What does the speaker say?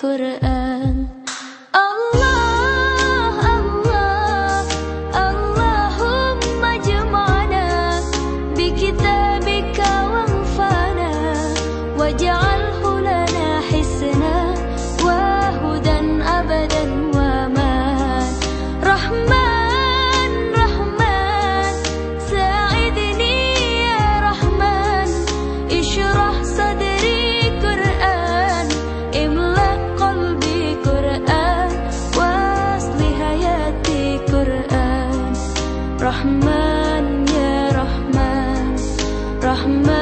Quran. Rahman ya Rahman. Rahman.